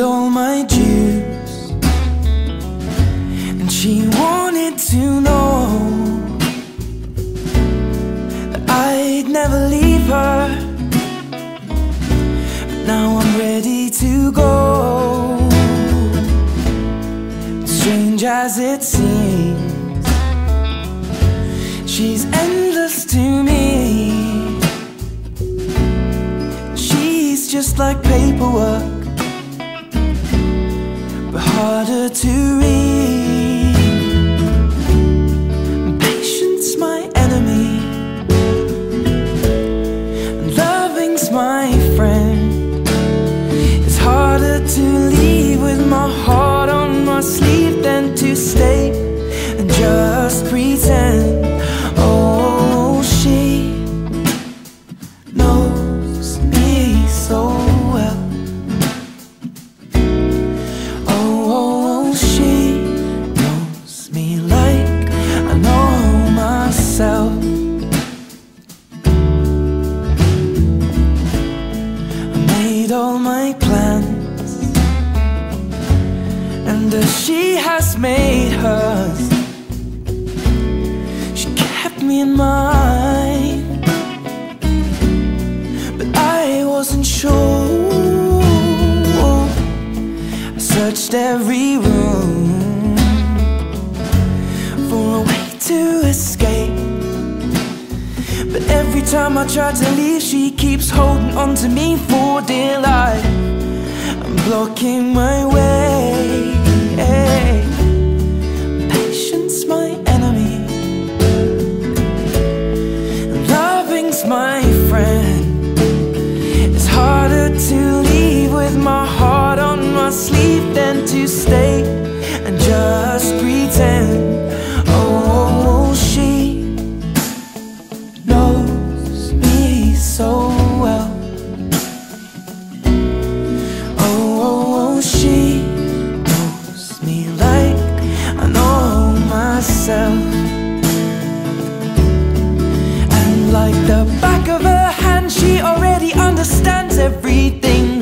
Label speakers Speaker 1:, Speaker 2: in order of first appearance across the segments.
Speaker 1: all my dues, and she wanted to know that I'd never leave her. But now I'm ready to go. Strange as it seems, she's endless to me. She's just like paperwork harder to read. Patience, my enemy, loving's my friend. It's harder to leave with my heart on my sleeve all my plans, and she has made hers, she kept me in mind, but I wasn't sure. I searched every room every time I try to leave, she keeps holding on to me for dear life. I'm blocking my way. Eh. Patience, my enemy. Loving's my friend. It's harder to leave with my heart on my sleeve than to stay everything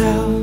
Speaker 1: myself